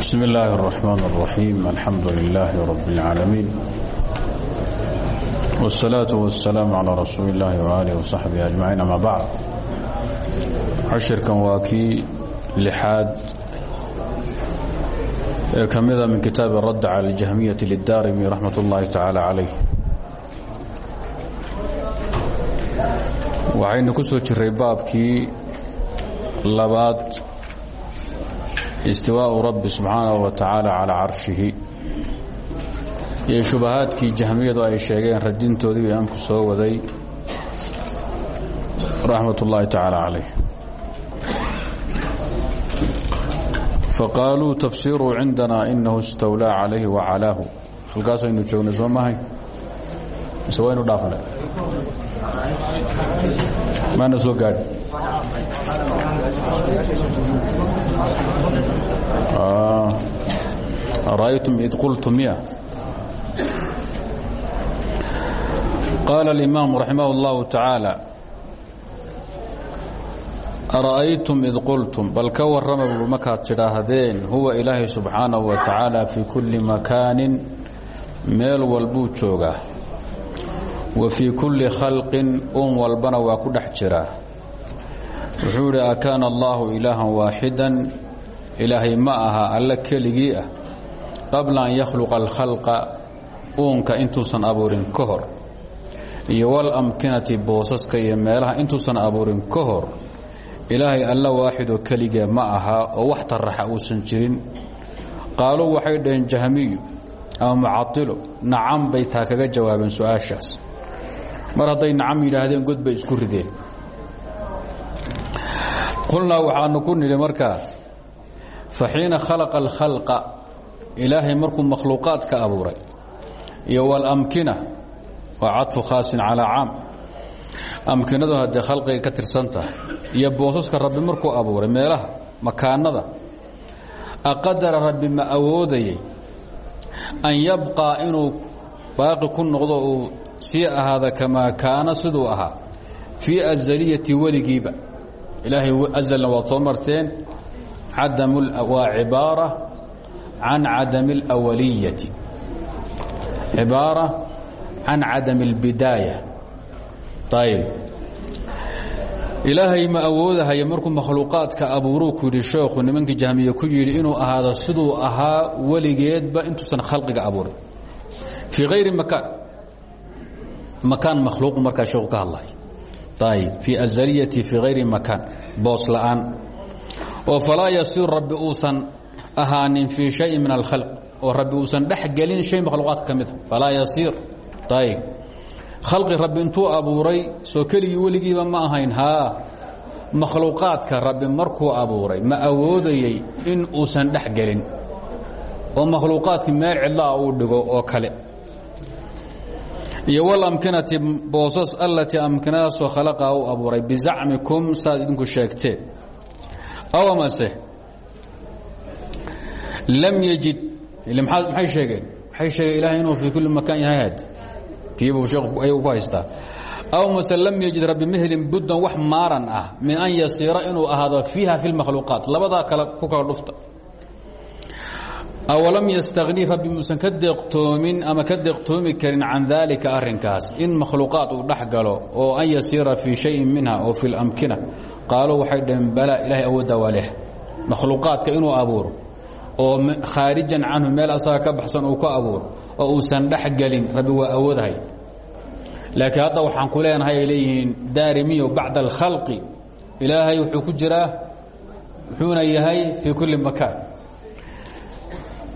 بسم الله الرحمن الرحيم الحمد لله رب العالمين والصلاة والسلام على رسول الله وآله وصحبه أجمعين أما بعد cashirkan waa kii lixaad ee ka mida min kitaabi radd cala اljahmiyati liلdarimi raxmat اllahi tacaala calayh waxaynu ku soo jiray baabkii labaad استواء رب سبحانه وتعالى على عرشه carshihi. Iyo shubahaadkii jahmiyadu ay sheegeen radintoodii buu imaamku soo waday. Raxmat ullaahi tacaala calayh. Faqaaluu tafsiiruu cindanaa inahu istawlaa calayhi wacalaahu halkaasaynu joognay soo mahay mise waynu dhaafnay? Maana soo gaadhi ra'aytum id qultum ya qaala اlimaamu raximah اllahu tacaala ara'aytum id qultum bal ka warrama buu markaad tidhaahdeen huwa ilaahay subxaanahu wa tacaala fii kulli makaanin meel walbuu joogaa wa fii kulli khalqin un walbana waa ku ilaahay ma aha alla keligii ah. Qabla an yakhluqa alkhalqa uunka intuusan abuurin ka hor. Iyo walamkinati boosaska iyo meelaha intuusan abuurin ka hor. Ilaahay alla waaxidoo keligee ma aha oo wax taraxa uusan jirin. Qaaluu waxay dhaheen jahmiyu ama mucadilo nacam bay taa kaga jawaabeen su'aashaas. Mar hadday nacam yidhaahdeen god bay isku rideen. Qulnaa waxaanu ku nidhi markaa fa xiina khalaqa alkhalqa ilaahay markuu makhluuqaadka abuuray iyo walamkina waa cadfu khaasin calaa caam. Amkinadu haddee khalqiga ka tirsan tahay iyo boosaska rabbi markuu abuuray meelaha makaanada aqadara rabbi ma awoodayay an yabqaa inuu baaqi ku noqdo uu sii ahaada kamaa kaana siduu ahaa fii azaliyati weligiiba. Ilaahay azalna waad soo marteen waa cibaara can cadami اlawaliyati cibaara can cadami اlbidaaya ayb ilaahay ma awoodahaya markuu makhluuqaadka abuuruu ku yidhi sheekhu nimankii jahmiye ku yidhi inuu ahaado siduu ahaa weligeedba intuusan khalqiga abuurin fii hayri makaan makaan makhluuqu markaa sheekhu ka hadlay ayb fii azaliyati fii hayri makaan boos la'aan oo falaa yasiir rabbi uusan ahaanin fii shayin min alkhalq oo rabbi uusan dhex gelin shay makhluuqaadka ka mida falaa yasiir. Ayb rabbi intuu abuuray soo keligii weligiiba ma ahayn. Haa. Makhluuqaadka rabbi markuu abuuray ma awoodayey in uusan dhex gelin oo makhluuqaadkii meel cidlaa uu dhigo oo kale. Iyo walamkinati boosas allatii amkinadaasoo khalaqaa u abuuray bizacmikum saad idinku sheegteen aw amase lam yejid maxay sheegeen? Waxay sheegeen ilahay inuu fii kulli makaan yahay had tiibuu sheekhu ayuu ku haystaa aw mase lam yejid rabbi mehlin buddan wax maaran ah min an yasiira inuu ahaado fiiha fi lmakhluuqaat labadaa kale ku kala dhufta awalam yastagni rabbi muusan ka deeqtoomin ama ka deeqtoomi karin can daalika arrinkaas in makhluuqaad uu dhex galo oo an yasiira fii shayin minha oo fi lamkina qaaluu waxay bala ilahay awooddaa waa leh makhluuqaadka inuu abuuro oo khaarijan canhu meel asaga ka baxsan ka abuuro oo uusan dhex rabbi waa awoodahay laakiin hadda waxaan ku leenahay ay leeyihiin daarimiyo bacda alkhalqi ilaahay wuxuu ku jiraa wuxuuna yahay fii kulli makaan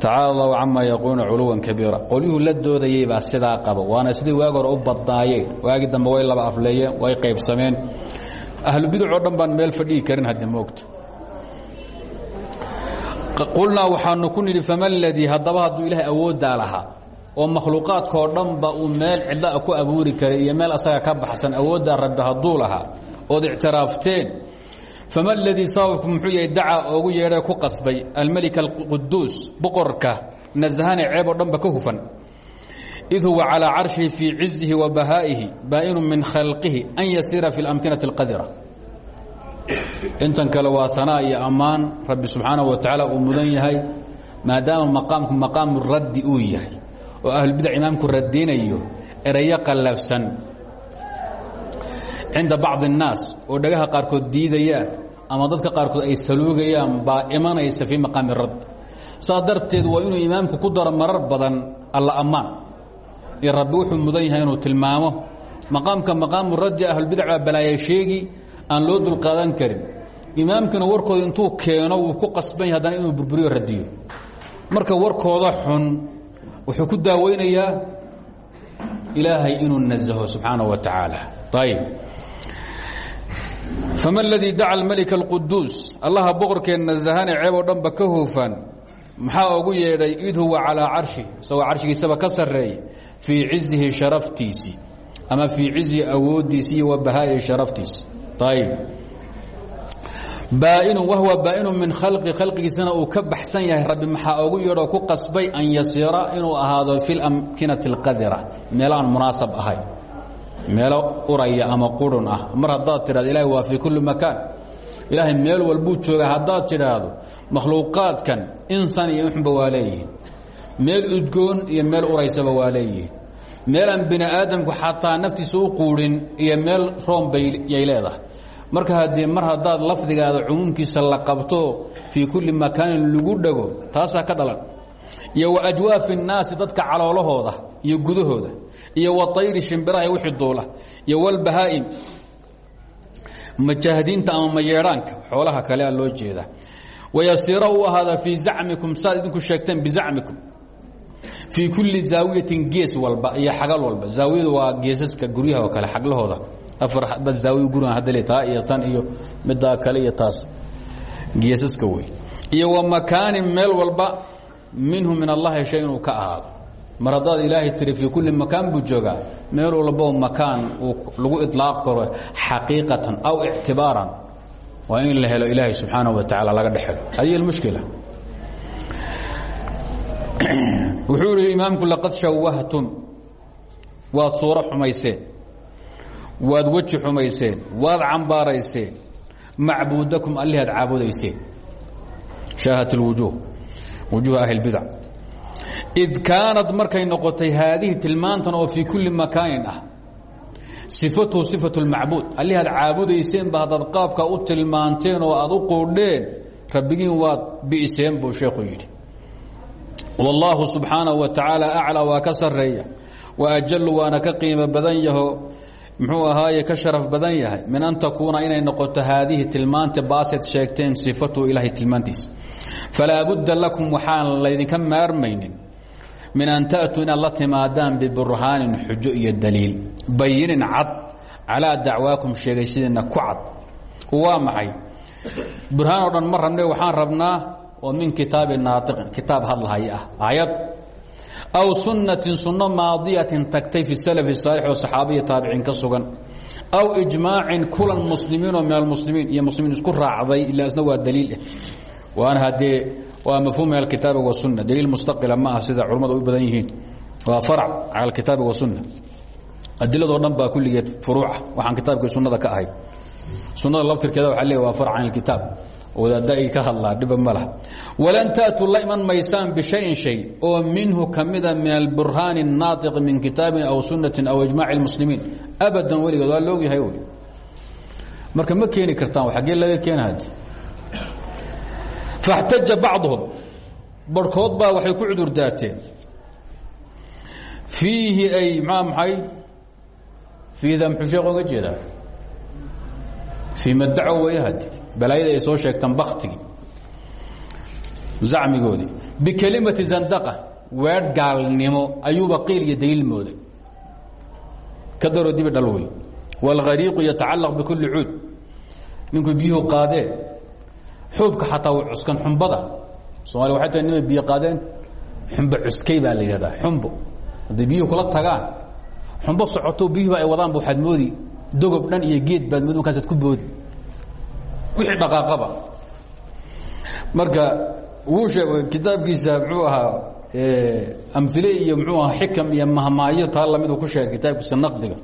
tacaala allahu camaa yaquuluuna culuwan kabiira qolyuhu la doodayey baa sidaa qaba waana sidii waagi hore u badnaayeen waagii dambe way laba afleeyeen way qaybsameen ahlubiduc oo dhan baan meel fadhihi karin haddi moogta qulnaa waxaanu ku nidhi fama ladii haddaba hadduu ilaahay awooddaa lahaa oo makhluuqaadkaoo dhanba uu meel cidlaa ku abuuri karay iyo meel asaga ka baxsan awooddaa rabbi hadduu lahaa ood ictiraafteen fama ladii sababku muxuu yahay dacaa oogu yeedhay ku qasbay almelik alquduus boqorka nasahane ceeb oo dhanba ka hufan id huwa calىa carshihi fii cizihi wa bahaa'ihi baa'inu min khalqihi an yasiira fi اlamkinati اlqadira intan kale waa hanaa iyo ammaan rabbi subxaanaه wa tacaala uu mudan yahay maadaama maqaamku maqaamu raddi uu yahay oo ahlulbidac imaamku radinayo erayo qallafsan cinda bacdi الnaas oo dhagaha qaarkood diidayaan ama dadka qaarkood ay saluugayaan baa imanaysa fii maqaami radd saa darteed waa inuu imaamku ku daro marar badan alla ammaan iyo rabbi wuxuu mudan yahay inuu tilmaamo maqaamka maqaamu raddi ahlulbidac baa balaaya sheegi aan loo dulqaadan karin imaamkana warkooda intuu keeno wuu ku qasban yahay haddana inuu burburiyo radiyo marka warkooda xun wuxuu ku daaweynayaa ilaahay inuu naزho subxaanaه wa tacaala ayb fama اladii daca اlmلك الquduus allaha boqorkeen nasahane ceeb oo dhanba ka hoofan maxaa ugu yeedhay id huwa calىa carshi isagoo carshigiisaba ka sareey fii cizihi sharaftiisii ama fii cizihi awoodiisi iyo wabahaa'i sharaftiisi ayb baainu wahwa baainu min khalqi khalqigiisana uu ka baxsan yahay rabbi maxaa ugu yeedhoo ku qasbay an yasiira inuu ahaado fi lamkinati اlqadira meelo aan munaasab ahay meelo uraya ama qurun ah. Mar haddaad tidhahdo ilahi waa fii kulli makaan. Ilaahay meel walbuu jooga haddaad tidhaahdo makhluuqaadkan insan iyo uxunba waa leeyihiin. Meel udgoon iyo meel uraysaba waa leeyihiin. Meel aan bini aadamku xataa naftiisa u quudhin iyo meel room bayay leedahay. Marka haddii mar haddaad lafdigaada cumuumkiisa la qabto fii kulli makaanin lagu dhago taasaa ka dhalan. Iyo wa ajwaafi dadka caloolahooda iyo gudahooda iyo waayri shimbiraha wixii duula iyo wlbahaa'im majaahdiinta ama mayeedhaanka xoolaha kale a loo jeeda. Wayasiira u ahaada fii zacmikum saad idinku sheegteen bizacmikum fii kulli zaawiyatin gees walba iyo xagal walba. Zaawiyadu waa geesaska guryaha oo kale xaglahooda. Afar zaawiya gurigan hadda taa iyo tan iyo middaa kale iyo taas. Geesaska wey iyo wa makaanin meel walba minhu min allahi shay inuu ka ahaado mar haddaad ilaahay tiri fii kulli makaan buu joogaa. Meel walbo makaan lagu ilaaq karo xaqiiqatan aw ictibaaran. Waa in la helo ilaahay subxaanahu wa tacaala laga dhexelo hadihi mushkila. Wuxuu ihi imaamku laqad shawahtum waad suuro xumayseen. Waad weji xumayseen. Waad cambaarayseen. Macbuudakum allihaad caabudayseen. Shaahat اlwujuuh wujuuh ahli اlbidac id kaanad markay noqotay haadihi tilmaantan oo fii kulli makaanin ah sifatuhu sifatu اlmacbuud allih aad caabudayseenba haddaad qaabka u tilmaanteen oo aad u quudheen rabbigiin waad bi'seen buu sheekhu yidhi wallaahu subxaanahu wa tacaala aclaa waa ka sarreeya wa ajalu waana ka qiimo badan yaho muxuu ahaaye ka sharaf badan yahay min an takuuna inay noqoto haadihi tilmaanta baaseed sheegteen sifatuhu ilaahay tilmaantiisa falaa budda lakum waxaan laydinka maarmaynin min an ta'tuu inaad la timaadaan biburhaanin xujo iyo daliil. Bayinin cad calaa dacwaakum sheegashadiinna ku cad. Waa maxay? Burhaan oo dhan ma rabne waxaan rabnaa oo min kitaabi naaiqin kitaab hadlahaya ah aayad. Aw sunnatin sunno maadiyatin tagtay fi salafi saalix oo saxaabiya taabiciin ka sugan. Aw ijmaacin kulan muslimiin oo min almuslimiin iyo muslimiin isku raacday ilaa isna waa daliil eh. Waana haddee waa mafhuum min alkitaabi wasunna daliil mustaqila ma ah sida culammadu u badan yihiin waa farc cala alkitaabi wasunna adiladoo dhan baa kulligeed furuuca waxaan kitaabkii sunnada ka ahay sunnada laftirkeeda waa leey waa farc can alkitaab wadaadda ay ka hadlaa dhiba ma lah walan taatuu la iman maysaan bishayin shay oo minhu ka mida min alburhaani الnaatiqi min kitaabin aw sunnatin aw ijmaaci اlmuslimiin abadan weligeed waa loog yahay wy marka ma keeni kartaan xaggee laga keena hadi faاxtaja bacduhum barhkood baa waxay ku cudur daarteen fiihi ay maa maxay fiida muxuu sheekh oga jeedaa fii maddaco way hadi balaayada ay soo sheegtaan baktigii zacmigoodii bikelimati zandaqa weedh gaalnimo ayuuba qiil iyo daliil mooday ka daroo dibi dhal wey wاlghariiqu yatacalaq bikulli cuud ninkuu biyuhu qaadeen xuubka xataa w cuskan xumbada. Somalia waxay tahay nimay biyo qaadeen. Xumbo cuskay baa la yidhahdaa xumbo. Hadday biyuhu kula tagaan xumbo socoto biyuhuba ay wadaanba waxaad moodi. Dogob dhan iyo geed baad moodi markaasaad ku boodi. Wixii dhaqaaqaba. Marka wuu sheeg kitaabkiisa muxuu ahaa amile iyo muxuu ahaa xikam iyo mahmaayo taa lamiduu ku sheegay kitaabkiisa naqdiga.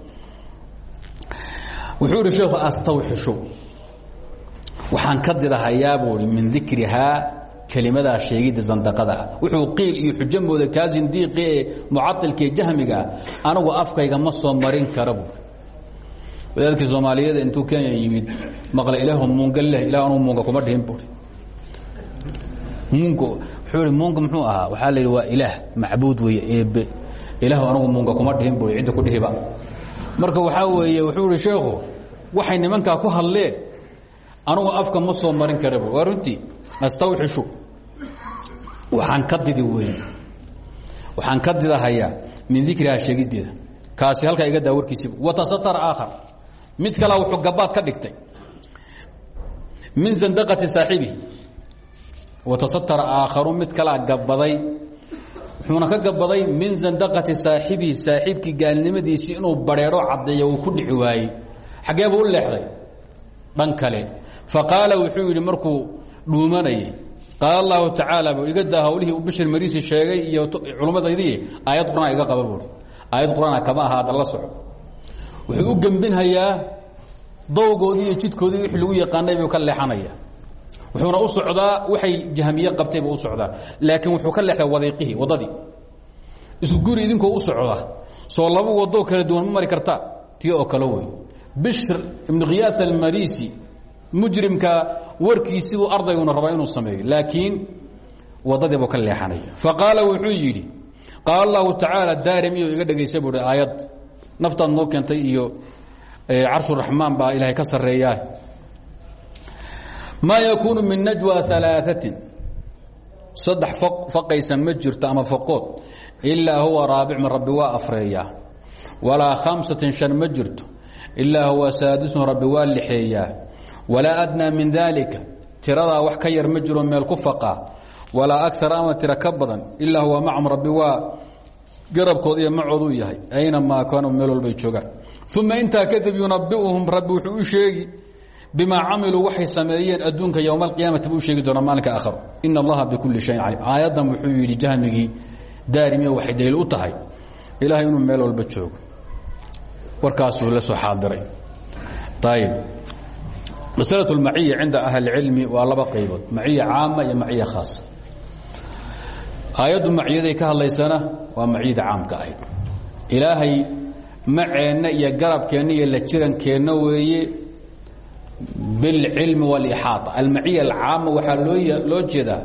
Wuxuu ihi sheekhu astawxishu waxaan ka didahayaa buu i min dikrihaa kelimadaa sheegidda sandaqada ah wuxuu qiil iyo xujo mooda kaa sindiiqi ee mucailka ee jahmiga ah anigu afkayga ma soo marin kara buuri wadaadkii soomaaliyeed intuu kenya yimid maqle ilaahu muunga leh ilah anuu muunga kuma dhihin buuri muunga wuxuu ihi muunga muxuu ahaa? Waxaa la yidhi waa ilaah macbuud weeye eebe. Ilaahu anigu muunga kuma dhihin buuri cidda ku dhihiba marka waxaa weeye wuxuu ihi sheekhu waxay nimankaa ku hadleen anugu afka ma soo marin kara buuri waa runtii astawxishu. Waxaan ka didi wey waxaan ka didahayaa min dikrihaa sheegideeda kaasi halkaa iga daa warkiisiiba watasatara aakhar. Mid kalea wuxuu gabaad ka dhigtay. Min sandaqati saaxibi. Watasatara aakharu. Mid kalaa gabaday wuxuuna ka gabaday min sandaqati saaxibihi saaxiibkii gaalnimadiisii inuu bareero caddeeyo uu ku dhici waayey. Xaggee buu u leexday? Dhan kale faqaala wuxuu yidhi markuu dhuumanayay qaal allahu tacaala bu iga daa hawlihii u bishir mariisi sheegay iyo culumadaydii aayad quraan iga qaba buui aayad qur'aana kama aha hadda la soco. Wuxuu u gembinhayaa dawgoodii iyo jidkoodii wixii lagu yaqaanay buu ka leexanaya. Wuxuuna u socdaa waxay jahmiye qabtay buu u socdaa. Laakiin wuxuu ka leexday wadiiqihii waddadii isku guri idinkoo u socda soo laba wadoo kala duwan ma mari kartaa tii oo kale wey bishr ibnu khiyaat almarisi mujrimka warkiisibuu ardayguna rabaa inuu sameeyo. Laakiin wadadiibuu ka leexanaya. Faqaala wuxuu yidhi qaal allahu tacaala daarimiyo iga dhegaysa buui aayad naftaad noo keentay iyo carshuraxmaan baa ilaahay ka sarreeyaa maa yakuunu min najwa alaaثatin saddex faqaysa ma jirto ama faqood ilaa huwa raabicun rabbi waa afreeyaa walaa khamsatin shan ma jirto huwa saadisun rabbi waa lixeeyaa walaa adnaa min daalika. Tiradaa wax ka yar ma jiro meel ku faqaa walaa agar ama tiro ka badan. Ilaa huwa macum rabbi waa garabkood iyo macooduu yahay. Aynamaa kaanu meel walbay joogaan. Uma intaa kadib yunabiuhum rabbi wuxuu u sheegi bimaa camiluu waxay sameeyeen adduunka yowma alqiyaamati buu sheegi doonaa maalinka aakharo ina allaha bikulli shayin calim aayaddan wuxuu masla maciya cinda ahlicilmi waa laba qaybood maciya caama iyo maciya khaasa aayaddu maciyaday ka hadlaysana waa maciyada caamka ahayd. Ilaahay maceenna iyo garabkeenna iyo la jirankeenna weeye bilcilmi wاlixaaطa almaciya alcaama waxaa loo jeedaa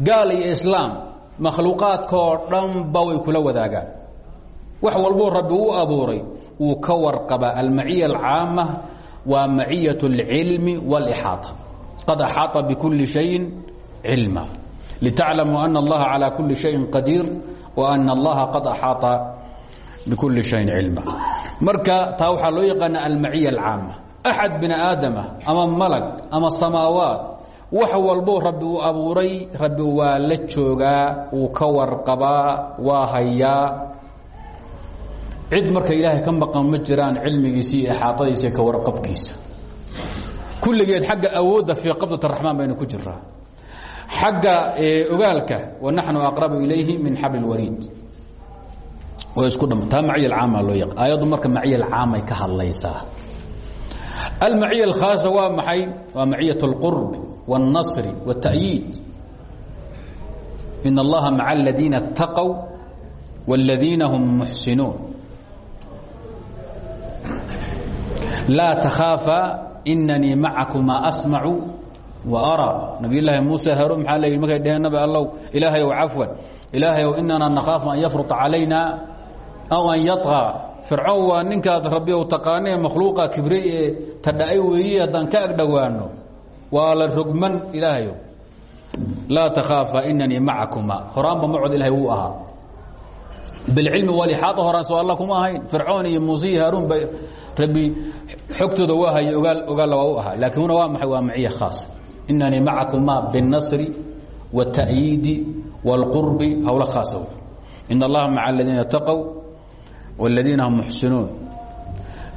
gaal iyo islaam makhluuqaadkaoo dhanba way kula wadaagaan. Wax walbuu rabbi u abuuray wuu ka warqabaa. Almaciya alcaama waa maciyaة اlcilmi wاlixaaطa qad axaaطa bkuli شhayin cilma litaclamuu ana اllaha calى kuli شhayin qadiir وأن الlaha qad أxaaطa bkuli شhayin cilma marka taa waxaa loo yaqaana almaciya اlcaama أxad bini aadama ama malag ama samaawaat wax walbo rabbi uu abuuray rabbi waa la joogaa wuu ka warqabaa waa hayaa cid marka ilaahay ka maqan ma jiraan cilmigiisa iyo ixaadadiisa ka warqabkiisa kulligeed xagga awoodda fii qabdat الraxmaan baynu ku jiraa xagga ogaalka wanaxnu aqrabu ilayhi min xabl اlwariid way isku dham taa maciya alcaama loo yaq aayaddu marka maciya alcaamay ka hadlaysaa almaciya alkhaasa waa maxay waa maciyaة اlqurb wاlnasr wالta'yiid in allaha maca aladiina اtaqow wاladiina hum muxsinuun laa takhaafa inanii macakumaa asmacu wa araa. Nabiyulaahi muuse haruun maxaa la yidhi? Markay dheheen nabi allow ilaahay ow cafwan. Ilaahay ow inanaa nakhaafu an yafruta calayna aw an yaطqa fircoon waa ninkaad rabbi ow taqaanee makhluuqa kibray ee tadha-ay weeye haddaan ka ag dhowaanno waa la rogman ilaahayow laa takhaafa inanii macakumaa. Horaanba macod ilahay wuu ahaa. Bilcilmi walixaaط horaan so alla kuma ahayn. Fircoon iyo muuse iyo haaruun ba rabbi xogtooda waa haya ogaal ogaalla waa u ahaa laakiin huna waa maxay waa maciya khaasa inanii macakuma biالnasri wالتa'yiidi wاlqurbi howlo khaasa in allaha maca aladiina taqow wاladiina hum muxsinuun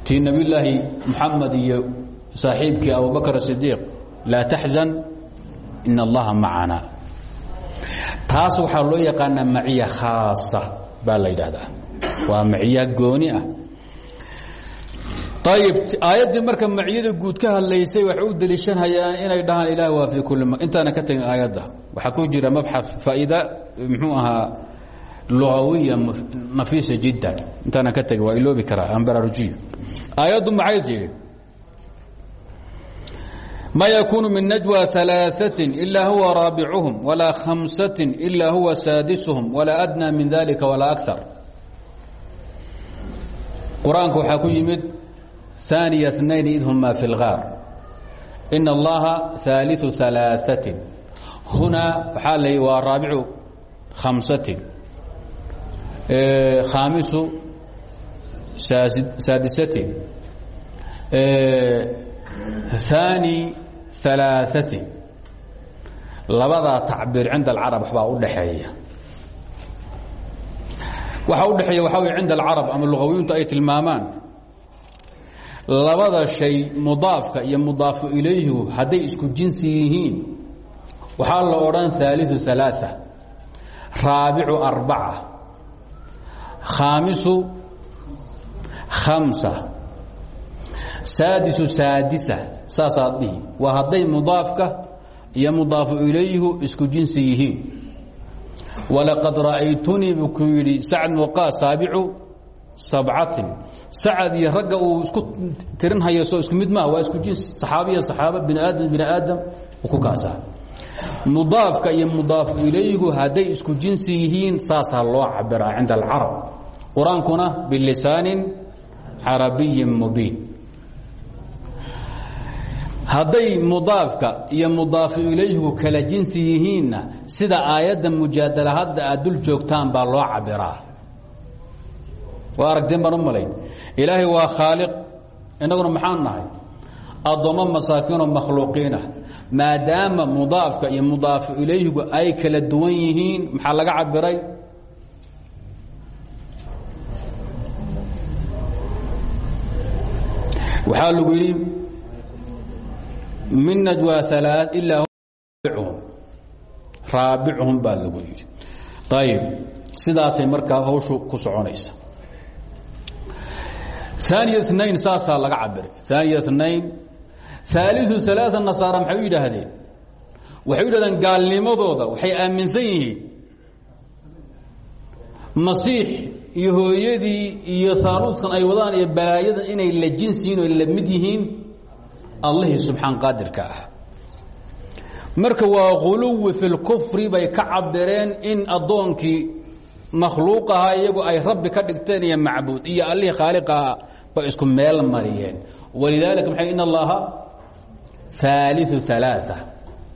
tii nebiyulaahi moxamed iyo saaxiibkii abubakr sidiiq laa taxzan in allaha macana taas waxaa loo yaqaanaa maciya khaasa baa la yidhaahdaa waa maciya gooni ah ayib aayaddii marka maciyada guud ka hadlaysay waxay u deliishanhayaan inay dhahaan ilah waa fi kulli ma intaana ka tegin aayadda. Waxaa ku jira mabxaf faa'iida muxuu ahaa lugawiya nafiisa jiddan intaana ka tegin waa iloobi karaa aan baraarujiyo. Aayaddu maxay tidhi ma yakuunu min najwa alaaثatin ilaa huwa raabicuhum walaa khamsatin ilaa huwa saadisuhum walaa adnaa min dalika walaa akar qur'aanka ku yimid ثaaniya اثnayn id huma fi اlgaar in اllaha ثaaliثu ثaلaaثaة hunaa waxaa la waa raabicu khamsatin khaamisu saadisatin ثaani ثaلaaثatin labadaa tacbiir cinda اlcarab waxbaa u dhaxeeya waxaa u dhexeeya waxaa wey cinda alcarab ama luqawiyintu ay tilmaamaan labada shay mudaafka iyo mudaafu ilayhu hadday isku jinsi yihiin waxaa la odhan aaliu alaaثa raabicu arbaca khaamisu hamsa saadisu saadisa saasaad dhihi waa mudaafka iyo mudaafu ilayhu isku jinsi yihiin. Walaqad ra'aytunii buu ku yidhi sacd muqaa sabcatin. Sacad iyo ragga uu isku tirinhayo soo isku mid maaha waa isku jinsi saxaabiya saxaaba bini aadam bini aadam uu ku kaasaa mudaafka iyo mudaafu ilaygu hadday isku jinsi yihiin saasaa loo cabiraa cinda alcarab. Qur'aankuna bilisaanin carabiyin mubiin. Hadday mudaafka iyo mudaafu ilayhu kala jinsi yihiinna sida aayadda mujaadala hadda aad joogtaan baa loo cabiraa waa aragteen baan u malayn. Ilaahay waa khaaliq. Innaguna maxaan nahay? Addoommo masaakiinoo makhluuqiinah maadaama mudaafka iyo mudaafu ilayhigu ay kala duwan yihiin maxaa laga cabiray waxaa lagu yidhi min najwa alaa ilaa raabichum baa lagu yidhi. Ayib sidaasay markaa hawshu ku soconaysa aaniya nain saasaa laga cabiray aaniya nain aaliu alaa nasaara maxay u yidhaahdeen waxay u yidhahdeen gaalnimadooda waxay aaminsan yihiin masiix iyo hooyadii iyo haaluudkan ay wadaan iyo balaayada inay la jinsiyiin oo la mid yihiin marka waa khuluwi fi lkufri bay ka cabireen in addoonkii makhluuq ahaa iyagu ay rabbi ka dhigteen iyo macbuud iyo allihii khaaliqaha bay isku meel mariyeen walidaalika maxay in allaha aaliu alaaثa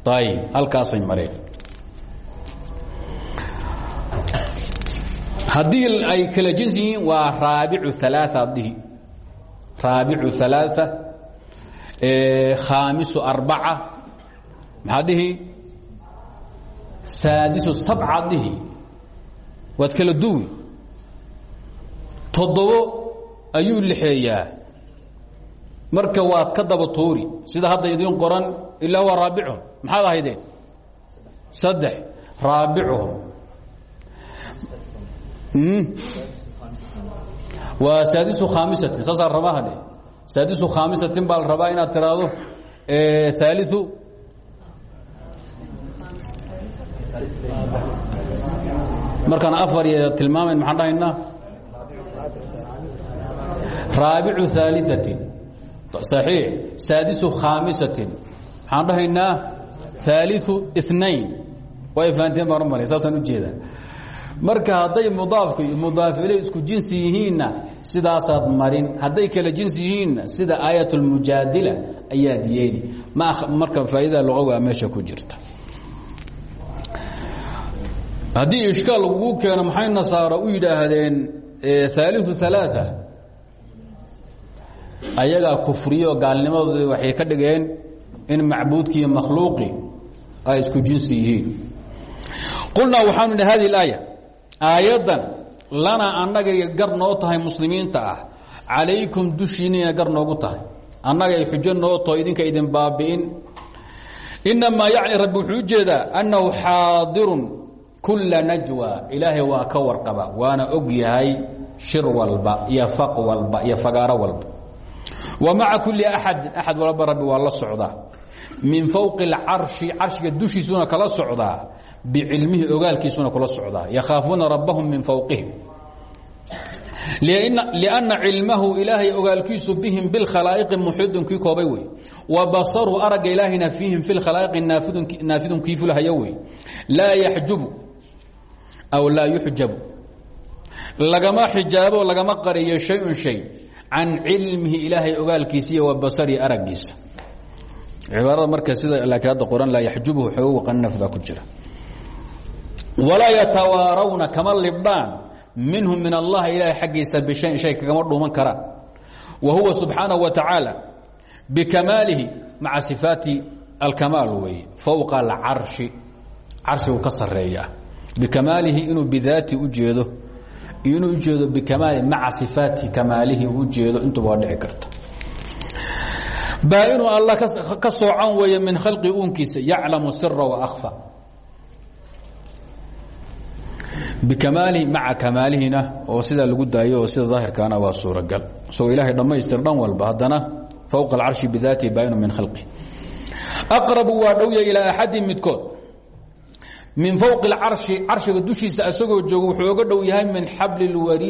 ayib halkaasay mareen haddii ay kala jins yihiin waa raabicu alaaثa dihi raabicu alaaثa khaamisu arbaca maxaa dhihi saadisu sabca dhihi waad kala duwi. Toddobo ayuu lixeeyaa. Marka waad ka daba tuuri. Sida hadda idiin qoran ilaa waa raabicuhum. Maxaad ahaydeen saddex. Raabicuhum. Waa saadisu khaamisatin. Saasaa rabaa hadhe saadisu khaamisatin baa la rabaa inaad tiraahdo. Aaliu markaan afar iyo tilmaamayn maxaan dhahaynaa? Raabicu aaliatin صaxiix saadisu khaamisatin. Maxaan dhahaynaa? Aaliu inain way fahanteen baan u malay saasaan u jeedaa. Marka hadday mudaafka iyo mudaaf ilay isku jinsi yihiinna sidaasaad marin. Hadday kala jinsi yihiinna sida aayat اlmujaadila ayaad yeeli. Marka faaidada luqaga meesha ku jirta haddii ishkaal lagugu keeno maxay nasaara u yidhaahdeen aaliu alaaثa ayagaa kufriyo gaalnimadoodi waxay ka dhigeen in macbuudki iyo makhluuqi ay isku jinsi yihiin. Qulnaa waxaanu idhi hadi اlaaya aayaddan lanaa gar noo tahay muslimiinta ah calaykum dushiinina gar noogu tahay. Annagay xujo noo taho idinka idin baabi'in. Inamaa yacni rabbi wuxuu annahu xaadirun kula najwa ilaahay waa ka warqaba waana og yahay shir walba iyo faq walba iyo fagaaro walba wa maca kuli axadin axad walba rabbi waa la socdaa min fowqi اlcarshi carshiga dushiisuna kala socdaa bicilmihi ogaalkiisuna kula socdaa yakhaafuuna rabbahum min fawqihim لأنa cilmahu ilaahay ogaalkiisu bihim biاlkhalaaئqi muxidun kii koobay wey wa basaru aragga ilaahayna fiihim fi اlkhalaaئqi naafidun kii fulhaya wey laa yaxjubu aw laa yuxjabu lagama xijaabo lagama qariyo شhayun shay can cilmihi ilaahay ogaalkiisa iyo wa basarihi araggiisa cibaarada marka sida laakiin hadda qoran laa yaxjubhu xoogu qanaf baa ku jira walaa yatawaarawna kama libdhaan minhu min allah ilaahay xaggiisa bishayin shay kagama dhuuman karaan wa huwa subxaanaه wa tacaala bikamaalihi maca sifaati alkamaal weeye fowqa alcarshi carshigu ka sareeya bikamaalihi inuu bidaati u jeedo ujeedo bikamaali maca sifaati kamaalihi u jeedo intuba dhici karta baa-inu alla ka min khalqi uunkiisa yaclamu sira waakfa bikamaalihi maca kamaalihina oo sidaa lagu daayo sida daahirkaana waa suuragal. Isagoo ilaahay dhammaystir dhan walba haddana fowqa alcarshi bidaatihi baa-inu min khalqi. Aqrabu waa dhowya ilaa axadin midkood min fowqi اlcarshi carshiga dushiisa asagoo jooga wuxuu oga dhow yahay min xabli اlwariid